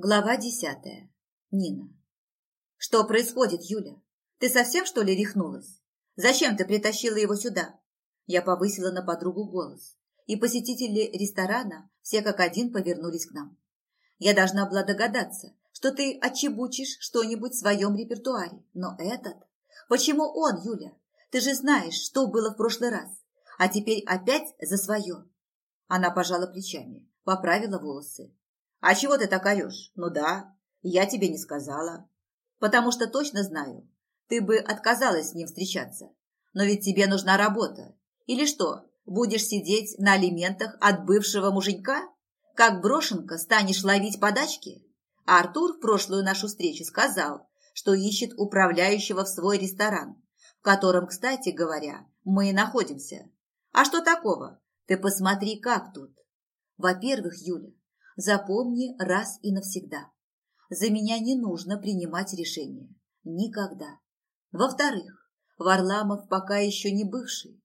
Глава десятая. Нина. Что происходит, Юля? Ты совсем, что ли, рехнулась? Зачем ты притащила его сюда? Я повысила на подругу голос, и посетители ресторана все как один повернулись к нам. Я должна была догадаться, что ты отчебучишь что-нибудь в своем репертуаре, но этот... Почему он, Юля? Ты же знаешь, что было в прошлый раз, а теперь опять за свое. Она пожала плечами, поправила волосы а чего ты так орешь? Ну да, я тебе не сказала. Потому что точно знаю, ты бы отказалась с ним встречаться. Но ведь тебе нужна работа. Или что, будешь сидеть на алиментах от бывшего муженька? Как брошенка станешь ловить подачки? А Артур в прошлую нашу встречу сказал, что ищет управляющего в свой ресторан, в котором, кстати говоря, мы и находимся. А что такого? Ты посмотри, как тут. Во-первых, Юля, Запомни раз и навсегда. За меня не нужно принимать решения. Никогда. Во-вторых, Варламов пока еще не бывший.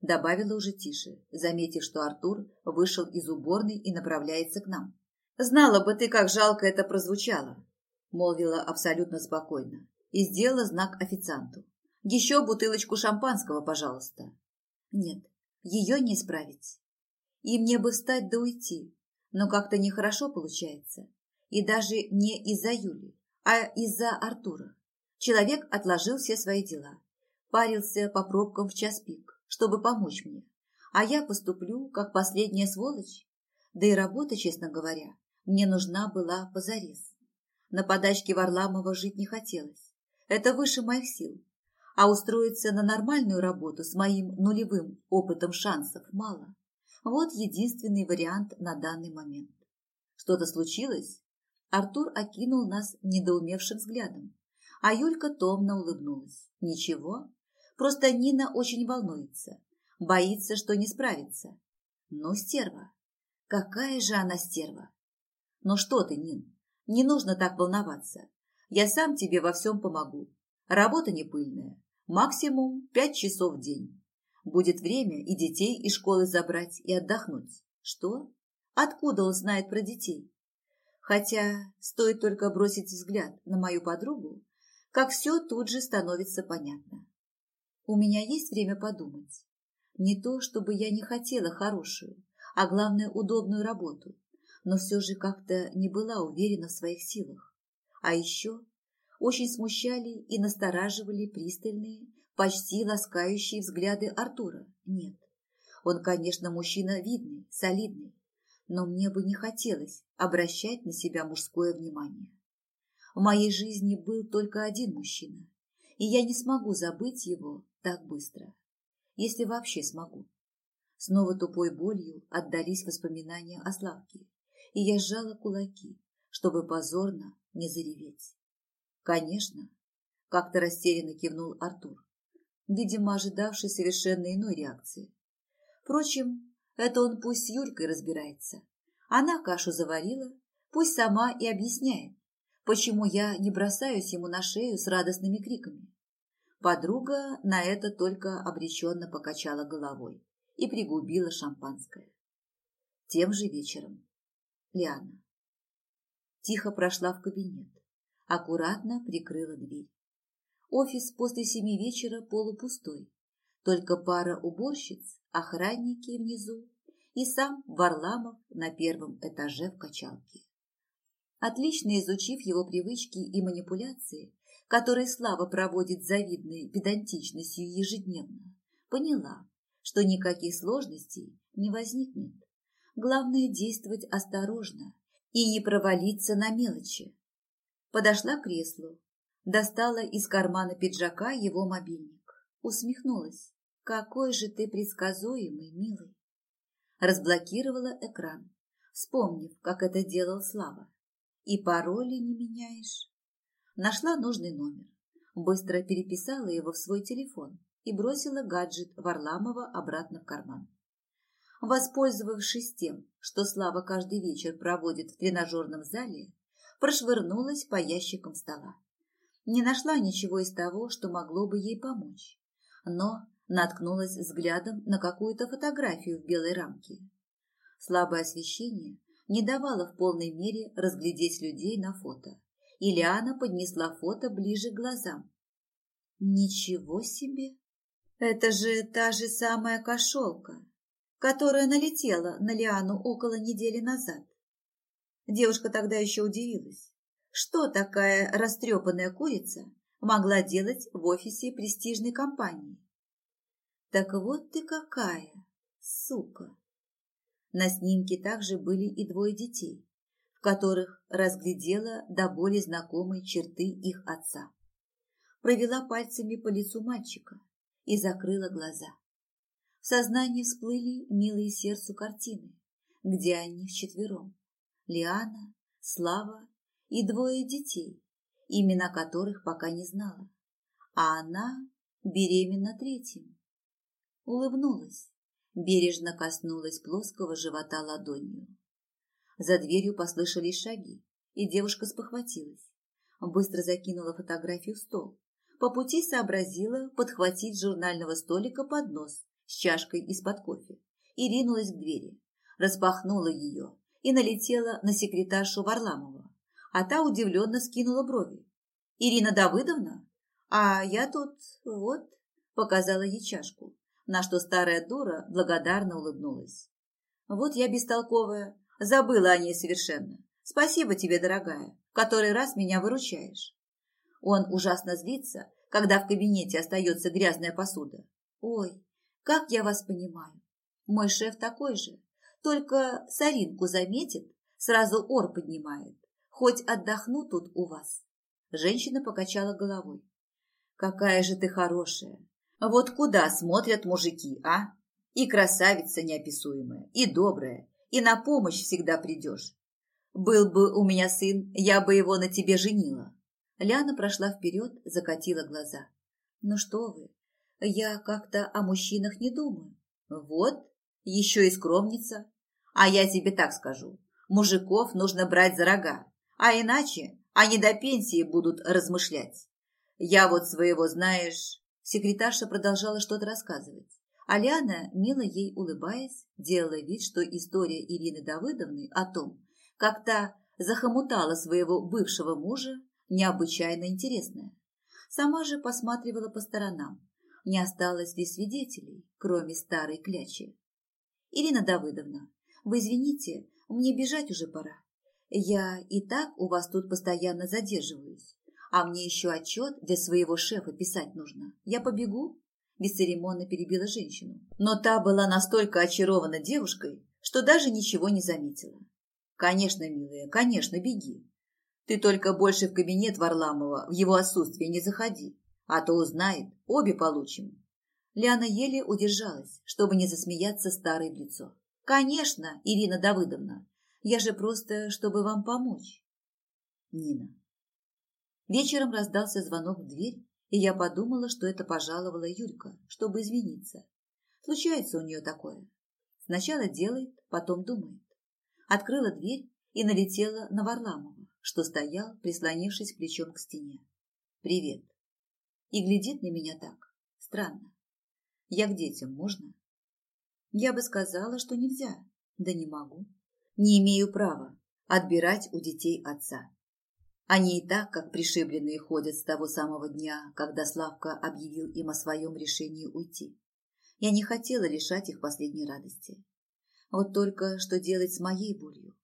Добавила уже тише, заметив, что Артур вышел из уборной и направляется к нам. «Знала бы ты, как жалко это прозвучало», – молвила абсолютно спокойно и сделала знак официанту. «Еще бутылочку шампанского, пожалуйста». «Нет, ее не исправить. И мне бы встать да уйти, но как-то нехорошо получается. И даже не из-за Юли, а из-за Артура. Человек отложил все свои дела, парился по пробкам в час пик, чтобы помочь мне. А я поступлю, как последняя сволочь. Да и работа, честно говоря, мне нужна была позарез. На подачке Варламова жить не хотелось. Это выше моих сил. А устроиться на нормальную работу с моим нулевым опытом шансов мало. Вот единственный вариант на данный момент. Что-то случилось? Артур окинул нас недоумевшим взглядом, а Юлька томно улыбнулась. Ничего, просто Нина очень волнуется, боится, что не справится. Ну, стерва. Какая же она стерва? Ну что ты, Нин, не нужно так волноваться. Я сам тебе во всем помогу. Работа не пыльная, максимум пять часов в день. Будет время и детей из школы забрать и отдохнуть. Что? Откуда он знает про детей? Хотя стоит только бросить взгляд на мою подругу, как все тут же становится понятно. У меня есть время подумать. Не то, чтобы я не хотела хорошую, а главное удобную работу, но все же как-то не была уверена в своих силах. А еще очень смущали и настораживали пристальные, почти ласкающие взгляды Артура. Нет, он, конечно, мужчина видный, солидный, но мне бы не хотелось обращать на себя мужское внимание. В моей жизни был только один мужчина, и я не смогу забыть его так быстро, если вообще смогу. Снова тупой болью отдались воспоминания о Славке, и я сжала кулаки, чтобы позорно не зареветь. Конечно, как-то растерянно кивнул Артур видимо, ожидавший совершенно иной реакции. Впрочем, это он пусть с Юлькой разбирается. Она кашу заварила, пусть сама и объясняет, почему я не бросаюсь ему на шею с радостными криками. Подруга на это только обреченно покачала головой и пригубила шампанское. Тем же вечером. Лиана. Тихо прошла в кабинет, аккуратно прикрыла дверь. Офис после семи вечера полупустой. Только пара уборщиц, охранники внизу и сам Варламов на первом этаже в качалке. Отлично изучив его привычки и манипуляции, которые Слава проводит завидной педантичностью ежедневно, поняла, что никаких сложностей не возникнет. Главное действовать осторожно и не провалиться на мелочи. Подошла к креслу, Достала из кармана пиджака его мобильник. Усмехнулась. Какой же ты предсказуемый, милый. Разблокировала экран, вспомнив, как это делал Слава. И пароли не меняешь. Нашла нужный номер. Быстро переписала его в свой телефон и бросила гаджет Варламова обратно в карман. Воспользовавшись тем, что Слава каждый вечер проводит в тренажерном зале, прошвырнулась по ящикам стола не нашла ничего из того, что могло бы ей помочь, но наткнулась взглядом на какую-то фотографию в белой рамке. Слабое освещение не давала в полной мере разглядеть людей на фото. И Лиана поднесла фото ближе к глазам. Ничего себе! Это же та же самая кошелка, которая налетела на Лиану около недели назад. Девушка тогда еще удивилась, что такая растрепанная курица могла делать в офисе престижной компании. Так вот ты какая, сука! На снимке также были и двое детей, в которых разглядела до боли знакомые черты их отца. Провела пальцами по лицу мальчика и закрыла глаза. В сознании всплыли милые сердцу картины, где они вчетвером. Лиана, Слава и двое детей, имена которых пока не знала. А она беременна третьим. Улыбнулась бережно коснулась плоского живота ладонью. За дверью послышались шаги, и девушка спохватилась. Быстро закинула фотографию в стол. По пути сообразила подхватить с журнального столика поднос с чашкой из-под кофе и ринулась к двери. Распахнула ее и налетела на секретаршу Варламова, а та удивленно скинула брови. «Ирина Давыдовна? А я тут, вот», показала ей чашку на что старая дура благодарно улыбнулась. «Вот я бестолковая, забыла о ней совершенно. Спасибо тебе, дорогая, в который раз меня выручаешь». Он ужасно злится, когда в кабинете остается грязная посуда. «Ой, как я вас понимаю. Мой шеф такой же, только соринку заметит, сразу ор поднимает. Хоть отдохну тут у вас». Женщина покачала головой. «Какая же ты хорошая! Вот куда смотрят мужики, а? И красавица неописуемая, и добрая, и на помощь всегда придешь. Был бы у меня сын, я бы его на тебе женила. Ляна прошла вперед, закатила глаза. Ну что вы, я как-то о мужчинах не думаю. Вот, еще и скромница. А я тебе так скажу, мужиков нужно брать за рога, а иначе они до пенсии будут размышлять. Я вот своего, знаешь, Секретарша продолжала что-то рассказывать. Аляна, мило ей улыбаясь, делала вид, что история Ирины Давыдовны о том, как та захомутала своего бывшего мужа, необычайно интересная. Сама же посматривала по сторонам, не осталось ли свидетелей, кроме старой клячи. «Ирина Давыдовна, вы извините, мне бежать уже пора. Я и так у вас тут постоянно задерживаюсь. А мне еще отчет для своего шефа писать нужно. Я побегу?» Бесцеремонно перебила женщину. Но та была настолько очарована девушкой, что даже ничего не заметила. «Конечно, милая, конечно, беги. Ты только больше в кабинет Варламова в его отсутствие не заходи, а то узнает, обе получим». Ляна еле удержалась, чтобы не засмеяться старой в лицо. «Конечно, Ирина Давыдовна, я же просто, чтобы вам помочь». Нина. Вечером раздался звонок в дверь, и я подумала, что это пожаловала Юлька, чтобы извиниться. Случается у нее такое. Сначала делает, потом думает. Открыла дверь и налетела на Варламова, что стоял, прислонившись плечом к стене. «Привет». И глядит на меня так. Странно. Я к детям можно? Я бы сказала, что нельзя. Да не могу. Не имею права отбирать у детей отца. Они и так, как пришибленные, ходят с того самого дня, когда Славка объявил им о своем решении уйти. Я не хотела лишать их последней радости. Вот только что делать с моей болью,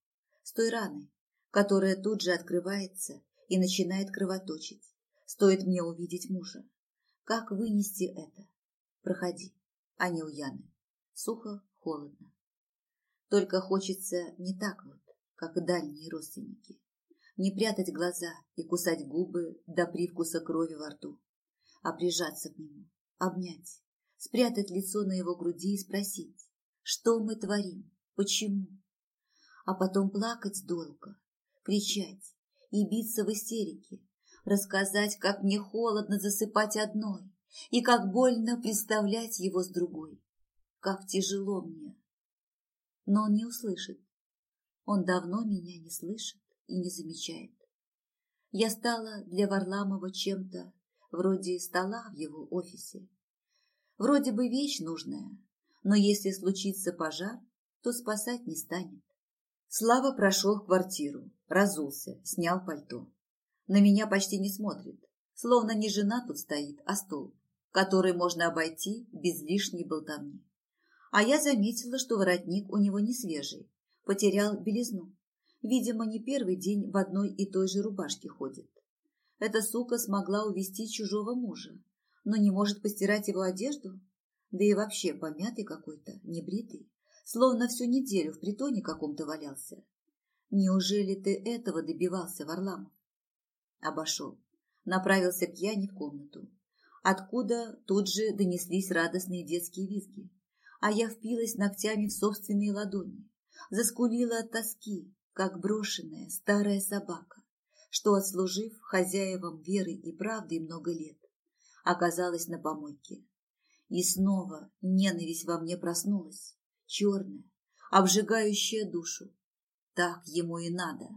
с той раной, которая тут же открывается и начинает кровоточить. Стоит мне увидеть мужа. Как вынести это? Проходи, а не у Яны. Сухо, холодно. Только хочется не так вот, как дальние родственники не прятать глаза и кусать губы до привкуса крови во рту, а прижаться к нему, обнять, спрятать лицо на его груди и спросить, что мы творим, почему, а потом плакать долго, кричать и биться в истерике, рассказать, как мне холодно засыпать одной и как больно представлять его с другой, как тяжело мне. Но он не услышит. Он давно меня не слышит и не замечает. Я стала для Варламова чем-то вроде стола в его офисе. Вроде бы вещь нужная, но если случится пожар, то спасать не станет. Слава прошел в квартиру, разулся, снял пальто. На меня почти не смотрит, словно не жена тут стоит, а стол, который можно обойти без лишней болтовни. А я заметила, что воротник у него не свежий, потерял белизну. Видимо, не первый день в одной и той же рубашке ходит. Эта сука смогла увести чужого мужа, но не может постирать его одежду? Да и вообще помятый какой-то, небритый, словно всю неделю в притоне каком-то валялся. Неужели ты этого добивался, Варламов? Обошел, направился к Яне в комнату, откуда тут же донеслись радостные детские визги, а я впилась ногтями в собственные ладони, заскулила от тоски, как брошенная старая собака, что, отслужив хозяевам веры и правды много лет, оказалась на помойке. И снова ненависть во мне проснулась, черная, обжигающая душу. Так ему и надо.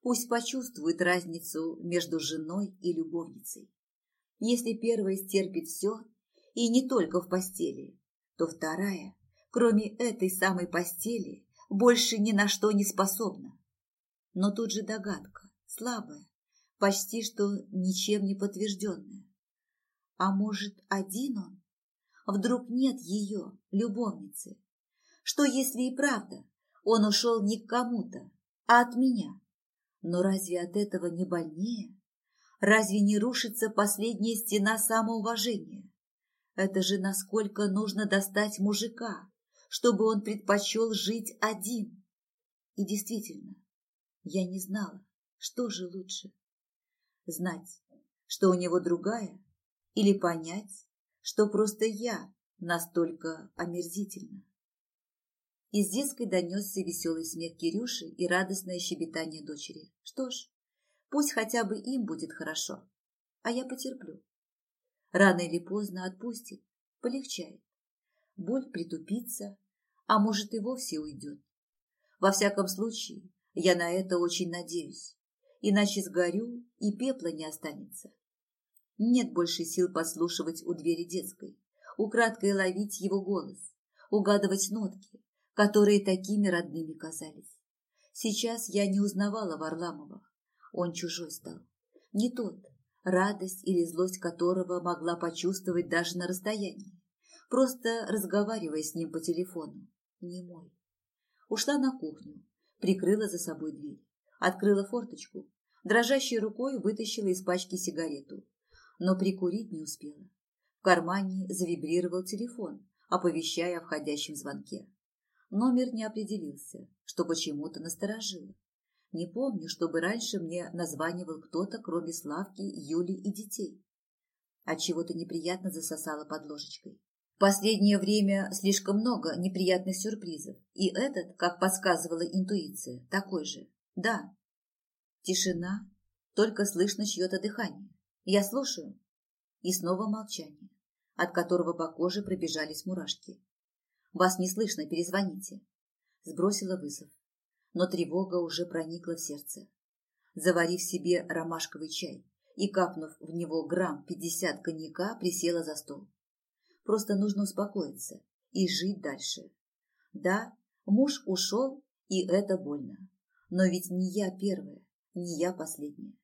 Пусть почувствует разницу между женой и любовницей. Если первая стерпит все, и не только в постели, то вторая, кроме этой самой постели, больше ни на что не способна. Но тут же догадка, слабая, почти что ничем не подтвержденная. А может, один он? Вдруг нет ее, любовницы? Что, если и правда, он ушел не к кому-то, а от меня? Но разве от этого не больнее? Разве не рушится последняя стена самоуважения? Это же насколько нужно достать мужика, чтобы он предпочел жить один. И действительно, я не знала, что же лучше. Знать, что у него другая, или понять, что просто я настолько омерзительна. Из детской донесся веселый смех Кирюши и радостное щебетание дочери. Что ж, пусть хотя бы им будет хорошо, а я потерплю. Рано или поздно отпустит, полегчает боль притупится, а может и вовсе уйдет. Во всяком случае, я на это очень надеюсь, иначе сгорю и пепла не останется. Нет больше сил подслушивать у двери детской, украдкой ловить его голос, угадывать нотки, которые такими родными казались. Сейчас я не узнавала Варламова, он чужой стал, не тот, радость или злость которого могла почувствовать даже на расстоянии просто разговаривая с ним по телефону. Не мой. Ушла на кухню, прикрыла за собой дверь, открыла форточку, дрожащей рукой вытащила из пачки сигарету, но прикурить не успела. В кармане завибрировал телефон, оповещая о входящем звонке. Номер не определился, что почему-то насторожило. Не помню, чтобы раньше мне названивал кто-то, кроме Славки, Юли и детей. От чего то неприятно засосала под ложечкой последнее время слишком много неприятных сюрпризов, и этот, как подсказывала интуиция, такой же. Да. Тишина, только слышно чье-то дыхание. Я слушаю. И снова молчание, от которого по коже пробежались мурашки. Вас не слышно, перезвоните. Сбросила вызов, но тревога уже проникла в сердце. Заварив себе ромашковый чай и капнув в него грамм пятьдесят коньяка, присела за стол. Просто нужно успокоиться и жить дальше. Да, муж ушел, и это больно. Но ведь не я первая, не я последняя.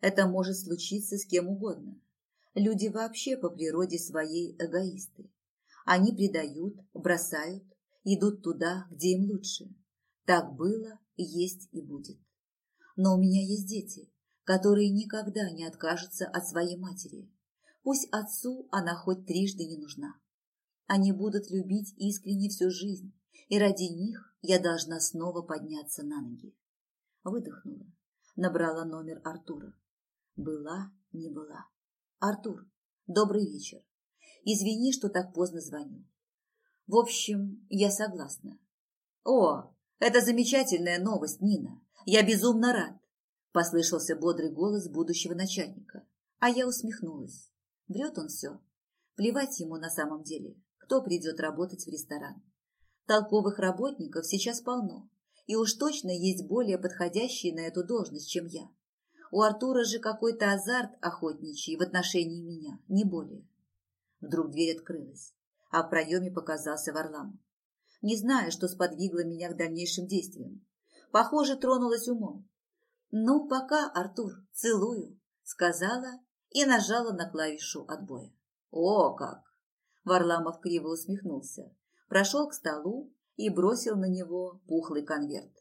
Это может случиться с кем угодно. Люди вообще по природе своей эгоисты. Они предают, бросают, идут туда, где им лучше. Так было, есть и будет. Но у меня есть дети, которые никогда не откажутся от своей матери, Пусть отцу она хоть трижды не нужна. Они будут любить искренне всю жизнь, и ради них я должна снова подняться на ноги. Выдохнула, набрала номер Артура. Была, не была. Артур, добрый вечер. Извини, что так поздно звоню. В общем, я согласна. О, это замечательная новость, Нина. Я безумно рад. Послышался бодрый голос будущего начальника, а я усмехнулась. Врет он все. Плевать ему на самом деле, кто придет работать в ресторан. Толковых работников сейчас полно, и уж точно есть более подходящие на эту должность, чем я. У Артура же какой-то азарт охотничий в отношении меня, не более. Вдруг дверь открылась, а в проеме показался Варламов. Не знаю, что сподвигло меня к дальнейшим действиям. Похоже, тронулась умом. «Ну, пока, Артур, целую», — сказала и нажала на клавишу отбоя. «О, как!» Варламов криво усмехнулся, прошел к столу и бросил на него пухлый конверт.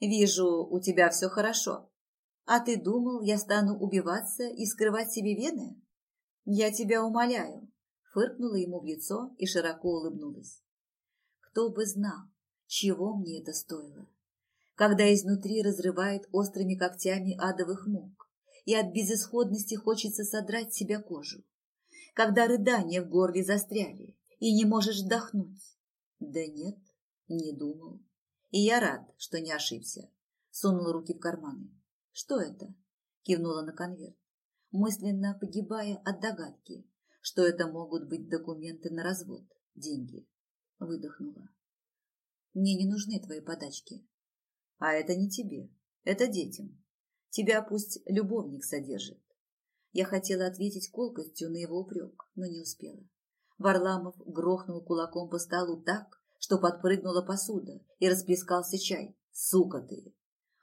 «Вижу, у тебя все хорошо. А ты думал, я стану убиваться и скрывать себе вены? Я тебя умоляю, фыркнула ему в лицо и широко улыбнулась. Кто бы знал, чего мне это стоило. Когда изнутри разрывает острыми когтями адовых мук, и от безысходности хочется содрать себя кожу. Когда рыдания в горле застряли, и не можешь вдохнуть. Да нет, не думал. И я рад, что не ошибся. Сунул руки в карманы. Что это? Кивнула на конверт, мысленно погибая от догадки, что это могут быть документы на развод, деньги. Выдохнула. Мне не нужны твои подачки. А это не тебе, это детям. Тебя пусть любовник содержит. Я хотела ответить колкостью на его упрек, но не успела. Варламов грохнул кулаком по столу так, что подпрыгнула посуда и расплескался чай. Сука ты!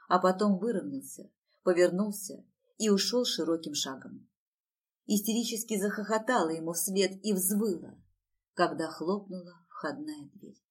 А потом выровнялся, повернулся и ушел широким шагом. Истерически захохотала ему вслед и взвыла, когда хлопнула входная дверь.